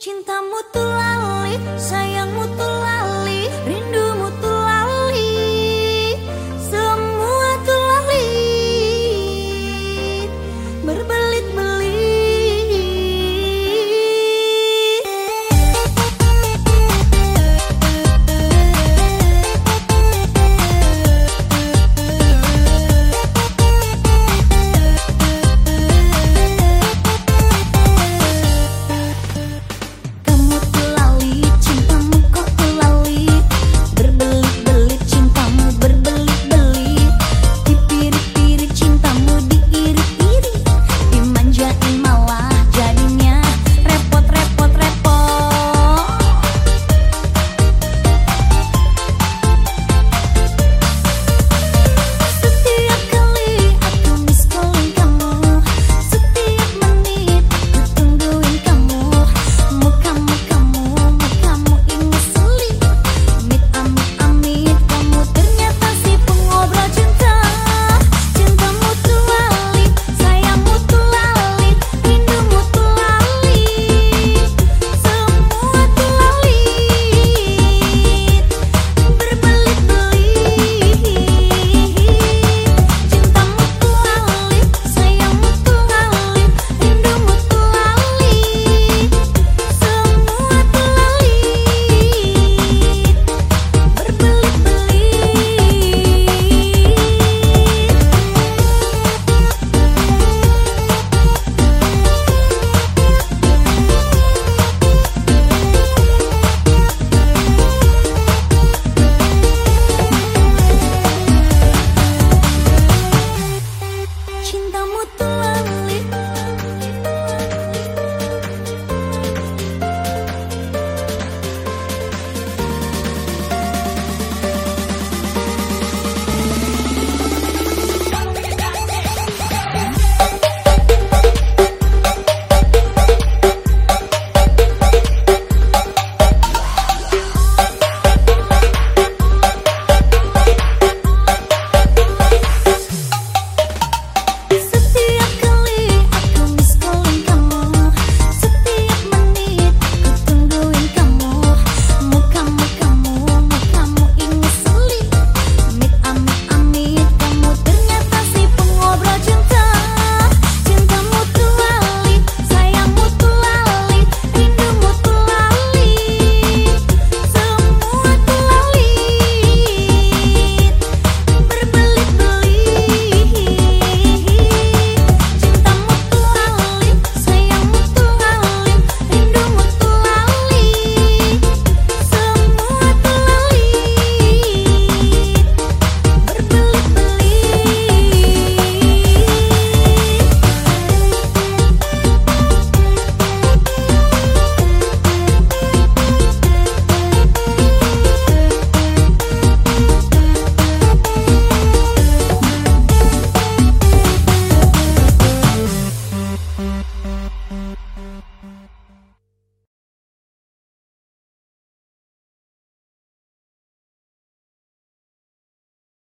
Cintamu tuh lali, sayangmu tuh lali, rindu como.